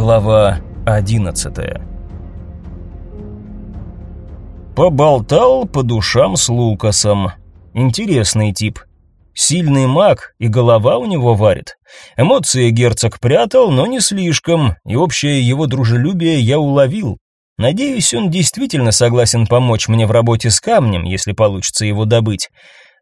Глава 11. Поболтал по душам с Лукасом. Интересный тип. Сильный маг, и голова у него варит. Эмоции герцог прятал, но не слишком, и общее его дружелюбие я уловил. Надеюсь, он действительно согласен помочь мне в работе с камнем, если получится его добыть.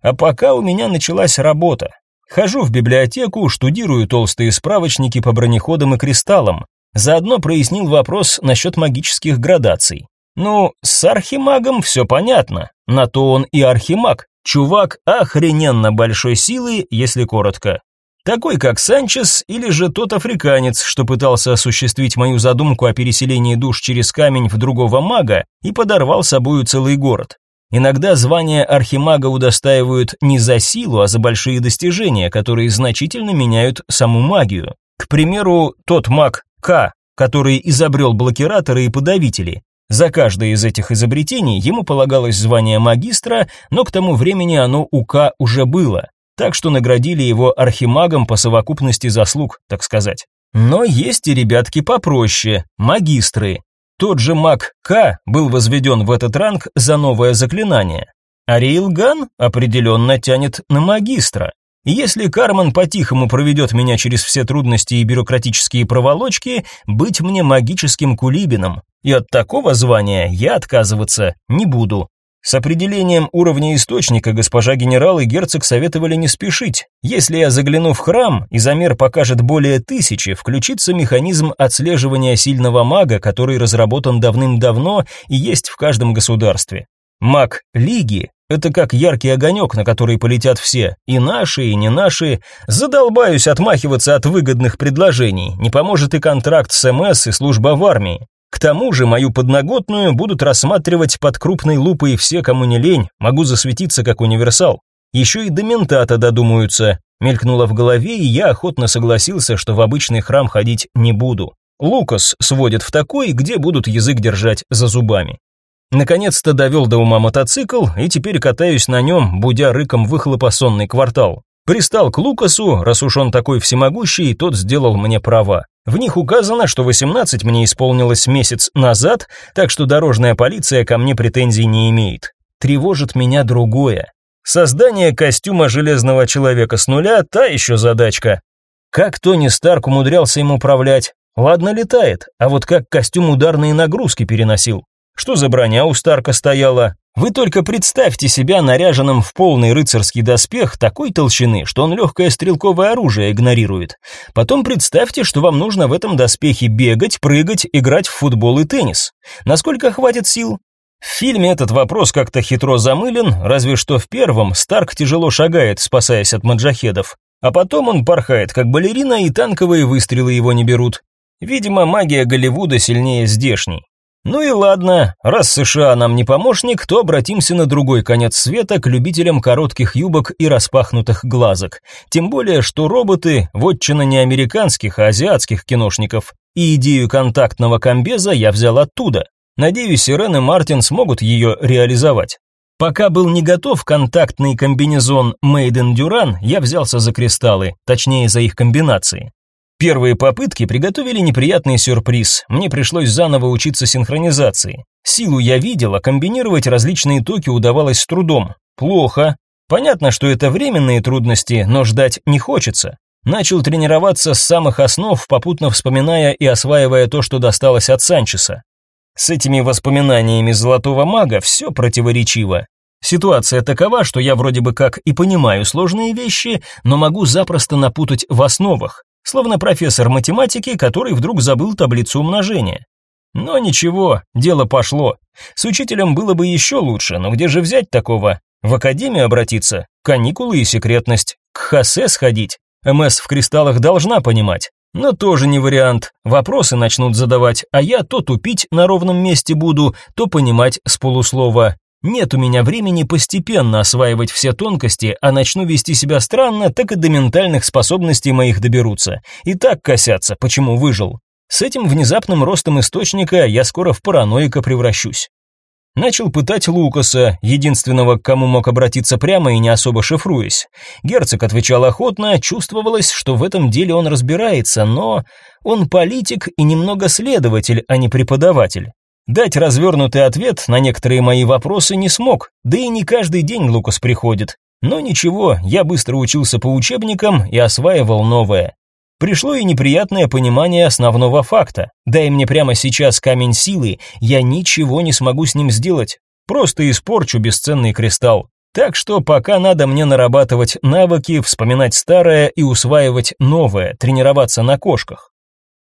А пока у меня началась работа. Хожу в библиотеку, штудирую толстые справочники по бронеходам и кристаллам. Заодно прояснил вопрос насчет магических градаций. Ну, с архимагом все понятно. На то он и архимаг. Чувак охрененно большой силы, если коротко. Такой как Санчес или же тот африканец, что пытался осуществить мою задумку о переселении душ через камень в другого мага и подорвал собою целый город. Иногда звание архимага удостаивают не за силу, а за большие достижения, которые значительно меняют саму магию. К примеру, тот маг к, который изобрел блокираторы и подавители. За каждое из этих изобретений ему полагалось звание магистра, но к тому времени оно у К уже было, так что наградили его архимагом по совокупности заслуг, так сказать. Но есть и ребятки попроще, магистры. Тот же маг К был возведен в этот ранг за новое заклинание. Ариэлган определенно тянет на магистра. Если Карман по-тихому проведет меня через все трудности и бюрократические проволочки, быть мне магическим кулибином. И от такого звания я отказываться не буду. С определением уровня источника госпожа генерал и герцог советовали не спешить. Если я загляну в храм и замер покажет более тысячи, включится механизм отслеживания сильного мага, который разработан давным-давно и есть в каждом государстве. Маг Лиги это как яркий огонек, на который полетят все, и наши, и не наши. Задолбаюсь отмахиваться от выгодных предложений. Не поможет и контракт с МС и служба в армии. К тому же мою подноготную будут рассматривать под крупной лупой все, кому не лень, могу засветиться как универсал. Еще и до ментата додумаются. Мелькнуло в голове, и я охотно согласился, что в обычный храм ходить не буду. Лукас сводит в такой, где будут язык держать за зубами. Наконец-то довел до ума мотоцикл, и теперь катаюсь на нем, будя рыком выхлопосонный квартал. Пристал к Лукасу, раз уж он такой всемогущий, тот сделал мне права. В них указано, что 18 мне исполнилось месяц назад, так что дорожная полиция ко мне претензий не имеет. Тревожит меня другое. Создание костюма железного человека с нуля – та еще задачка. Как Тони Старк умудрялся им управлять? Ладно, летает, а вот как костюм ударные нагрузки переносил? Что за броня у Старка стояла? Вы только представьте себя наряженным в полный рыцарский доспех такой толщины, что он легкое стрелковое оружие игнорирует. Потом представьте, что вам нужно в этом доспехе бегать, прыгать, играть в футбол и теннис. Насколько хватит сил? В фильме этот вопрос как-то хитро замылен, разве что в первом Старк тяжело шагает, спасаясь от маджахедов. А потом он порхает, как балерина, и танковые выстрелы его не берут. Видимо, магия Голливуда сильнее здешней. Ну и ладно, раз США нам не помощник, то обратимся на другой конец света к любителям коротких юбок и распахнутых глазок. Тем более, что роботы – вотчина не американских, а азиатских киношников. И идею контактного комбеза я взял оттуда. Надеюсь, Ирен и Мартин смогут ее реализовать. Пока был не готов контактный комбинезон Made in Duran, я взялся за кристаллы, точнее за их комбинации. Первые попытки приготовили неприятный сюрприз. Мне пришлось заново учиться синхронизации. Силу я видел, а комбинировать различные токи удавалось с трудом. Плохо. Понятно, что это временные трудности, но ждать не хочется. Начал тренироваться с самых основ, попутно вспоминая и осваивая то, что досталось от Санчеса. С этими воспоминаниями золотого мага все противоречиво. Ситуация такова, что я вроде бы как и понимаю сложные вещи, но могу запросто напутать в основах словно профессор математики, который вдруг забыл таблицу умножения. Но ничего, дело пошло. С учителем было бы еще лучше, но где же взять такого? В академию обратиться? Каникулы и секретность. К Хосе сходить? МС в кристаллах должна понимать. Но тоже не вариант. Вопросы начнут задавать, а я то тупить на ровном месте буду, то понимать с полуслова. Нет у меня времени постепенно осваивать все тонкости, а начну вести себя странно, так и до ментальных способностей моих доберутся. И так косятся, почему выжил. С этим внезапным ростом источника я скоро в параноика превращусь. Начал пытать Лукаса, единственного, к кому мог обратиться прямо и не особо шифруясь. Герцог отвечал охотно, чувствовалось, что в этом деле он разбирается, но он политик и немного следователь, а не преподаватель. Дать развернутый ответ на некоторые мои вопросы не смог, да и не каждый день Лукас приходит. Но ничего, я быстро учился по учебникам и осваивал новое. Пришло и неприятное понимание основного факта. Дай мне прямо сейчас камень силы, я ничего не смогу с ним сделать. Просто испорчу бесценный кристалл. Так что пока надо мне нарабатывать навыки, вспоминать старое и усваивать новое, тренироваться на кошках.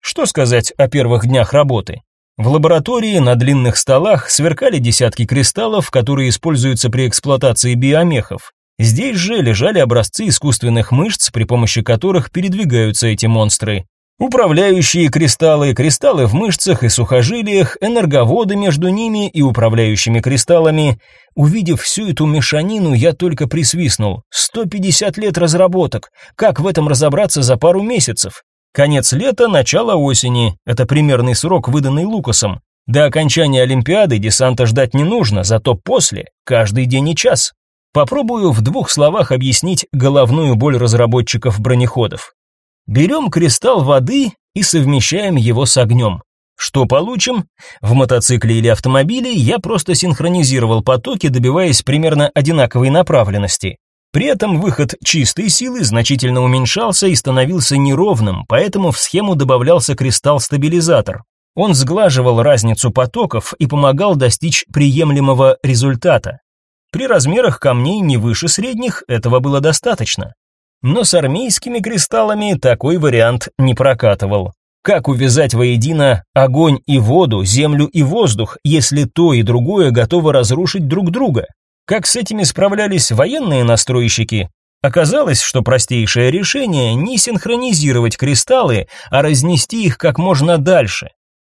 Что сказать о первых днях работы? В лаборатории на длинных столах сверкали десятки кристаллов, которые используются при эксплуатации биомехов. Здесь же лежали образцы искусственных мышц, при помощи которых передвигаются эти монстры. Управляющие кристаллы, кристаллы в мышцах и сухожилиях, энерговоды между ними и управляющими кристаллами. Увидев всю эту мешанину, я только присвистнул. 150 лет разработок. Как в этом разобраться за пару месяцев? Конец лета, начало осени. Это примерный срок, выданный Лукасом. До окончания Олимпиады десанта ждать не нужно, зато после каждый день и час. Попробую в двух словах объяснить головную боль разработчиков бронеходов. Берем кристалл воды и совмещаем его с огнем. Что получим? В мотоцикле или автомобиле я просто синхронизировал потоки, добиваясь примерно одинаковой направленности. При этом выход чистой силы значительно уменьшался и становился неровным, поэтому в схему добавлялся кристалл-стабилизатор. Он сглаживал разницу потоков и помогал достичь приемлемого результата. При размерах камней не выше средних этого было достаточно. Но с армейскими кристаллами такой вариант не прокатывал. Как увязать воедино огонь и воду, землю и воздух, если то и другое готово разрушить друг друга? Как с этими справлялись военные настройщики? Оказалось, что простейшее решение не синхронизировать кристаллы, а разнести их как можно дальше.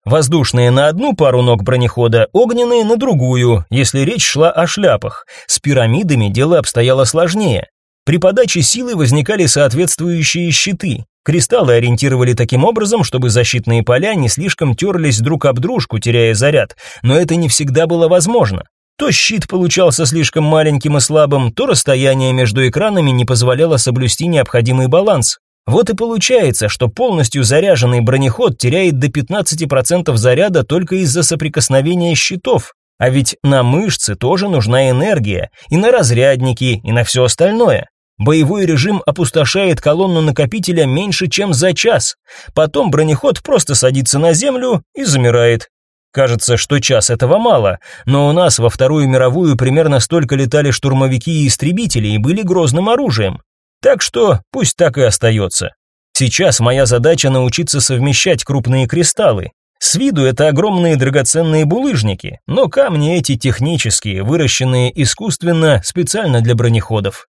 Воздушные на одну пару ног бронехода, огненные на другую, если речь шла о шляпах. С пирамидами дело обстояло сложнее. При подаче силы возникали соответствующие щиты. Кристаллы ориентировали таким образом, чтобы защитные поля не слишком терлись друг об дружку, теряя заряд, но это не всегда было возможно. То щит получался слишком маленьким и слабым, то расстояние между экранами не позволяло соблюсти необходимый баланс. Вот и получается, что полностью заряженный бронеход теряет до 15% заряда только из-за соприкосновения щитов. А ведь на мышцы тоже нужна энергия, и на разрядники, и на все остальное. Боевой режим опустошает колонну накопителя меньше, чем за час. Потом бронеход просто садится на землю и замирает. Кажется, что час этого мало, но у нас во Вторую мировую примерно столько летали штурмовики и истребители и были грозным оружием. Так что пусть так и остается. Сейчас моя задача научиться совмещать крупные кристаллы. С виду это огромные драгоценные булыжники, но камни эти технические, выращенные искусственно, специально для бронеходов.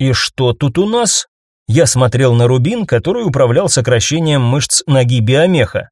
И что тут у нас? Я смотрел на рубин, который управлял сокращением мышц ноги биомеха.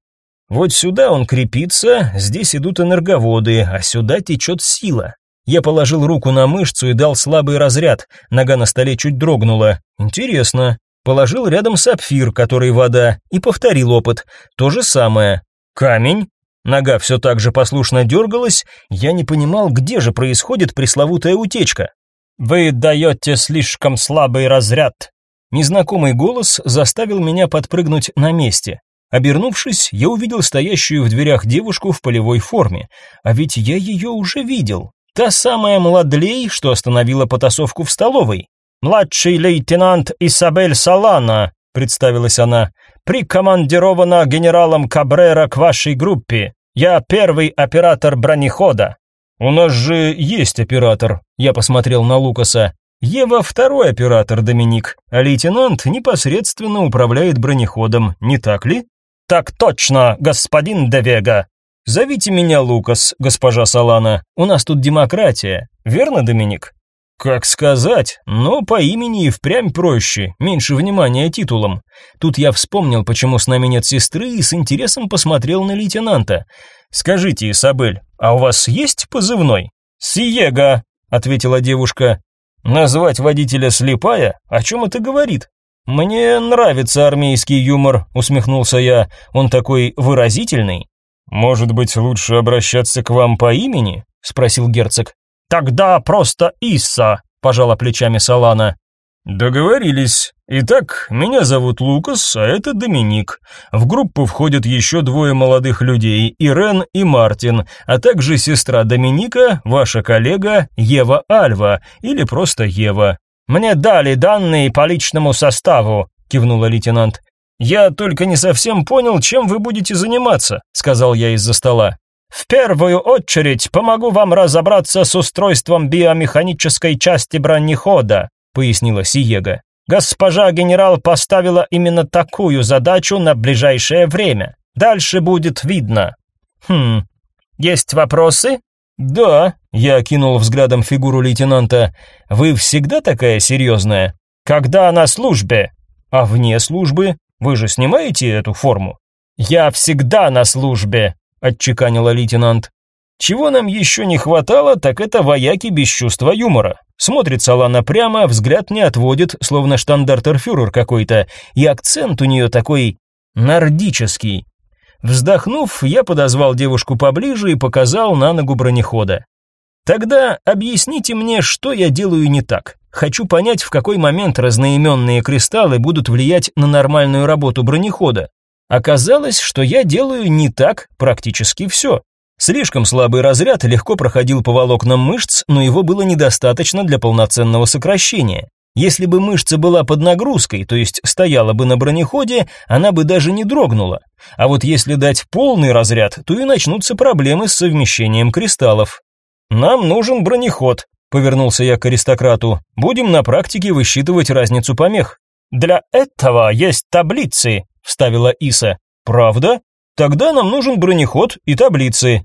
Вот сюда он крепится, здесь идут энерговоды, а сюда течет сила. Я положил руку на мышцу и дал слабый разряд. Нога на столе чуть дрогнула. Интересно. Положил рядом сапфир, который вода, и повторил опыт. То же самое. Камень. Нога все так же послушно дергалась. Я не понимал, где же происходит пресловутая утечка. «Вы даете слишком слабый разряд». Незнакомый голос заставил меня подпрыгнуть на месте. Обернувшись, я увидел стоящую в дверях девушку в полевой форме. А ведь я ее уже видел. Та самая Младлей, что остановила потасовку в столовой. «Младший лейтенант Исабель Салана», — представилась она, — «прикомандирована генералом Кабрера к вашей группе. Я первый оператор бронехода». «У нас же есть оператор», — я посмотрел на Лукаса. «Ева второй оператор, Доминик, а лейтенант непосредственно управляет бронеходом, не так ли?» «Так точно, господин Девега», Зовите меня Лукас, госпожа Салана. У нас тут демократия. Верно, Доминик? Как сказать, но по имени и впрямь проще, меньше внимания титулам. Тут я вспомнил, почему с нами нет сестры, и с интересом посмотрел на лейтенанта. Скажите, Исабель, а у вас есть позывной? Сиега, ответила девушка. Назвать водителя слепая? О чем это говорит? Мне нравится армейский юмор, усмехнулся я. Он такой выразительный. Может быть, лучше обращаться к вам по имени? спросил герцог. Тогда просто Исса, пожала плечами Салана. Договорились. Итак, меня зовут Лукас, а это Доминик. В группу входят еще двое молодых людей, Ирен и Мартин, а также сестра Доминика, ваша коллега Ева Альва или просто Ева. Мне дали данные по личному составу, кивнула лейтенант. Я только не совсем понял, чем вы будете заниматься, сказал я из-за стола. В первую очередь помогу вам разобраться с устройством биомеханической части бронехода, пояснила Сиега. Госпожа генерал поставила именно такую задачу на ближайшее время. Дальше будет видно. Хм. Есть вопросы? Да, я кинул взглядом фигуру лейтенанта. Вы всегда такая серьезная? Когда на службе? А вне службы? Вы же снимаете эту форму? Я всегда на службе, отчеканила лейтенант. Чего нам еще не хватало, так это вояки без чувства юмора. Смотрит Салана прямо, взгляд не отводит, словно штандартерфюрер какой-то, и акцент у нее такой нордический. Вздохнув, я подозвал девушку поближе и показал на ногу бронехода. Тогда объясните мне, что я делаю не так. Хочу понять, в какой момент разноименные кристаллы будут влиять на нормальную работу бронехода. Оказалось, что я делаю не так практически все. Слишком слабый разряд легко проходил по волокнам мышц, но его было недостаточно для полноценного сокращения. Если бы мышца была под нагрузкой, то есть стояла бы на бронеходе, она бы даже не дрогнула. А вот если дать полный разряд, то и начнутся проблемы с совмещением кристаллов. Нам нужен бронеход, повернулся я к аристократу. Будем на практике высчитывать разницу помех. Для этого есть таблицы, вставила Иса. Правда? Тогда нам нужен бронеход и таблицы.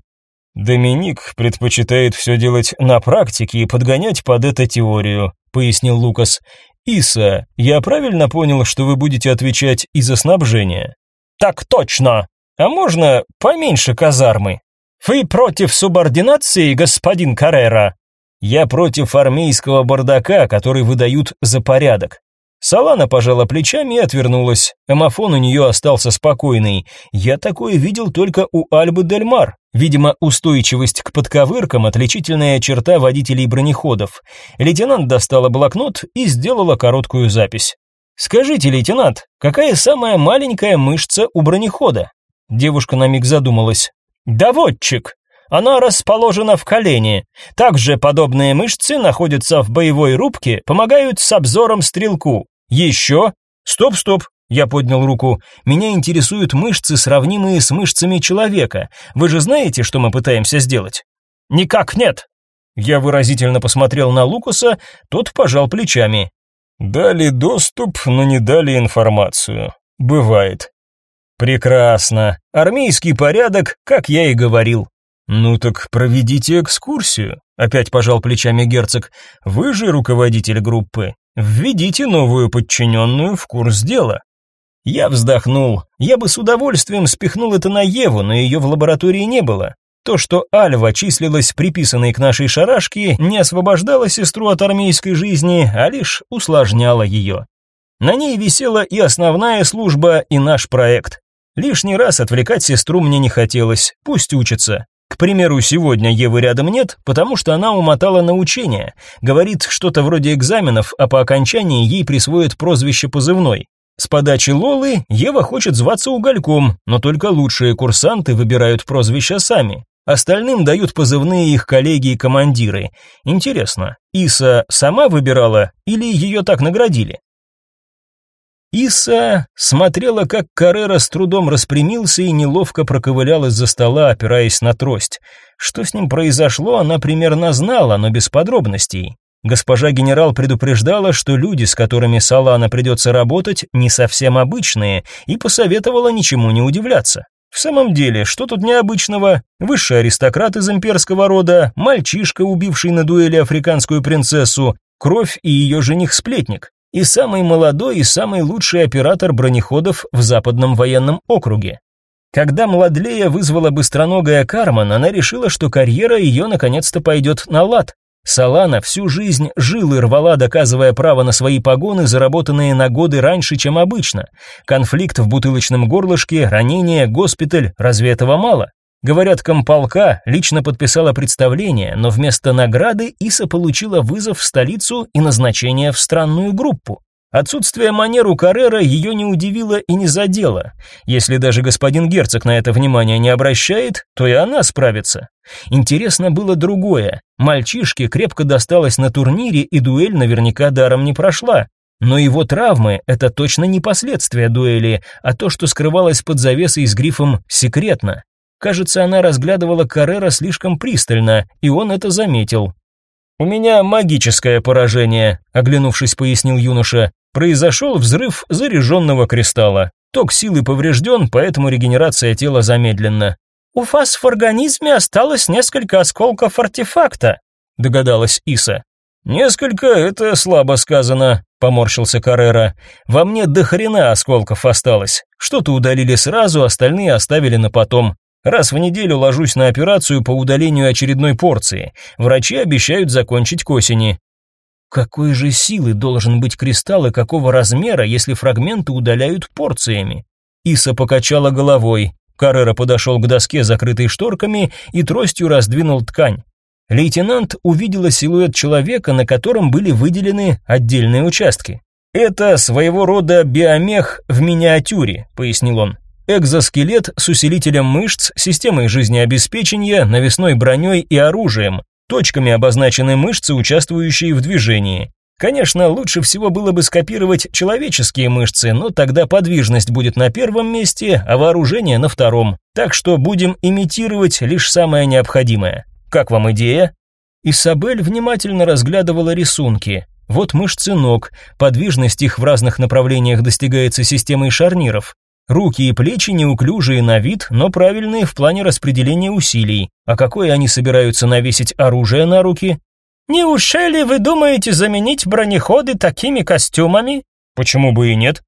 Доминик предпочитает все делать на практике и подгонять под это теорию, пояснил Лукас. Иса, я правильно понял, что вы будете отвечать и за снабжение? Так точно. А можно поменьше казармы? Вы против субординации, господин Каррера? Я против армейского бардака, который выдают за порядок. Салана пожала плечами и отвернулась. Эмофон у нее остался спокойный. Я такое видел только у Альбы Дель Мар. Видимо, устойчивость к подковыркам – отличительная черта водителей бронеходов. Лейтенант достала блокнот и сделала короткую запись. «Скажите, лейтенант, какая самая маленькая мышца у бронехода?» Девушка на миг задумалась. «Доводчик. Она расположена в колене. Также подобные мышцы находятся в боевой рубке, помогают с обзором стрелку. Еще? Стоп, стоп. Я поднял руку. Меня интересуют мышцы, сравнимые с мышцами человека. Вы же знаете, что мы пытаемся сделать? Никак нет. Я выразительно посмотрел на Лукаса, тот пожал плечами. Дали доступ, но не дали информацию. Бывает. Прекрасно. Армейский порядок, как я и говорил. Ну так проведите экскурсию, опять пожал плечами герцог. Вы же руководитель группы. Введите новую подчиненную в курс дела. Я вздохнул. Я бы с удовольствием спихнул это на Еву, но ее в лаборатории не было. То, что Альва числилась приписанной к нашей шарашке, не освобождало сестру от армейской жизни, а лишь усложняло ее. На ней висела и основная служба, и наш проект. Лишний раз отвлекать сестру мне не хотелось, пусть учится. К примеру, сегодня Евы рядом нет, потому что она умотала на учение. Говорит что-то вроде экзаменов, а по окончании ей присвоят прозвище позывной. С подачи Лолы Ева хочет зваться Угольком, но только лучшие курсанты выбирают прозвища сами. Остальным дают позывные их коллеги и командиры. Интересно, Иса сама выбирала или ее так наградили? Иса смотрела, как Каррера с трудом распрямился и неловко проковылял из-за стола, опираясь на трость. Что с ним произошло, она примерно знала, но без подробностей. Госпожа генерал предупреждала, что люди, с которыми Салана придется работать, не совсем обычные, и посоветовала ничему не удивляться. В самом деле, что тут необычного? Высший аристократ из имперского рода, мальчишка, убивший на дуэли африканскую принцессу, кровь и ее жених-сплетник и самый молодой и самый лучший оператор бронеходов в Западном военном округе. Когда Младлея вызвала быстроногая Карман, она решила, что карьера ее наконец-то пойдет на лад. Салана всю жизнь жил и рвала, доказывая право на свои погоны, заработанные на годы раньше, чем обычно. Конфликт в бутылочном горлышке, ранение, госпиталь, разве этого мало? Говорят, комполка лично подписала представление, но вместо награды Иса получила вызов в столицу и назначение в странную группу. Отсутствие манер у Каррера ее не удивило и не задело. Если даже господин герцог на это внимание не обращает, то и она справится. Интересно было другое. Мальчишке крепко досталось на турнире, и дуэль наверняка даром не прошла. Но его травмы – это точно не последствия дуэли, а то, что скрывалось под завесой с грифом «секретно». Кажется, она разглядывала Каррера слишком пристально, и он это заметил. «У меня магическое поражение», — оглянувшись, пояснил юноша. «Произошел взрыв заряженного кристалла. Ток силы поврежден, поэтому регенерация тела замедлена». «У вас в организме осталось несколько осколков артефакта», — догадалась Иса. «Несколько — это слабо сказано», — поморщился Каррера. «Во мне до хрена осколков осталось. Что-то удалили сразу, остальные оставили на потом. Раз в неделю ложусь на операцию по удалению очередной порции. Врачи обещают закончить к осени. Какой же силы должен быть кристалл и какого размера, если фрагменты удаляют порциями? Иса покачала головой. Каррера подошел к доске, закрытой шторками, и тростью раздвинул ткань. Лейтенант увидела силуэт человека, на котором были выделены отдельные участки. «Это своего рода биомех в миниатюре», — пояснил он. Экзоскелет с усилителем мышц, системой жизнеобеспечения, навесной броней и оружием. Точками обозначены мышцы, участвующие в движении. Конечно, лучше всего было бы скопировать человеческие мышцы, но тогда подвижность будет на первом месте, а вооружение на втором. Так что будем имитировать лишь самое необходимое. Как вам идея? Исабель внимательно разглядывала рисунки. Вот мышцы ног, подвижность их в разных направлениях достигается системой шарниров. Руки и плечи неуклюжие на вид, но правильные в плане распределения усилий. А какое они собираются навесить оружие на руки? Неужели вы думаете заменить бронеходы такими костюмами? Почему бы и нет?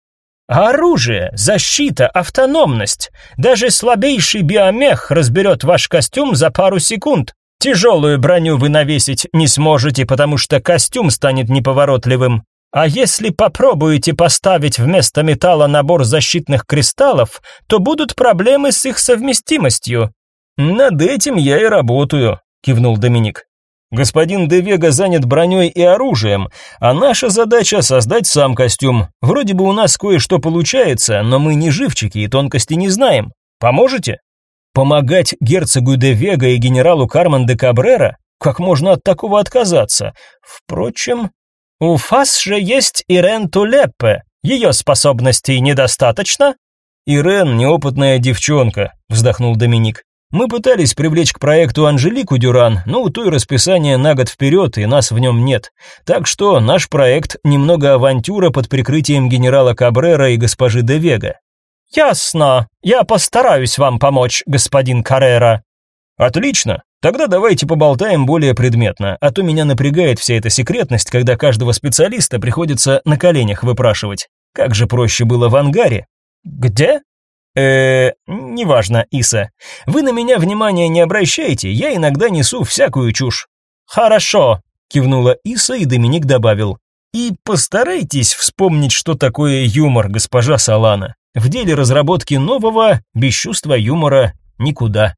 Оружие, защита, автономность. Даже слабейший биомех разберет ваш костюм за пару секунд. Тяжелую броню вы навесить не сможете, потому что костюм станет неповоротливым. А если попробуете поставить вместо металла набор защитных кристаллов, то будут проблемы с их совместимостью. Над этим я и работаю, кивнул Доминик. Господин Девега занят броней и оружием, а наша задача создать сам костюм. Вроде бы у нас кое-что получается, но мы не живчики и тонкости не знаем. Поможете? Помогать герцогу Девега и генералу Карман де Кабрера? Как можно от такого отказаться? Впрочем, у вас же есть Ирен Тулеппе. Ее способностей недостаточно? Ирен неопытная девчонка, вздохнул Доминик. Мы пытались привлечь к проекту Анжелику Дюран, но у той расписание на год вперед, и нас в нем нет. Так что наш проект немного авантюра под прикрытием генерала Кабрера и госпожи де Вега. Ясно. Я постараюсь вам помочь, господин Каррера. Отлично. Тогда давайте поболтаем более предметно, а то меня напрягает вся эта секретность, когда каждого специалиста приходится на коленях выпрашивать. Как же проще было в ангаре? Где? Э, неважно, Иса. Вы на меня внимания не обращайте, я иногда несу всякую чушь. Хорошо, кивнула Иса, и Доминик добавил: и постарайтесь вспомнить, что такое юмор, госпожа Салана. В деле разработки нового без чувства юмора никуда.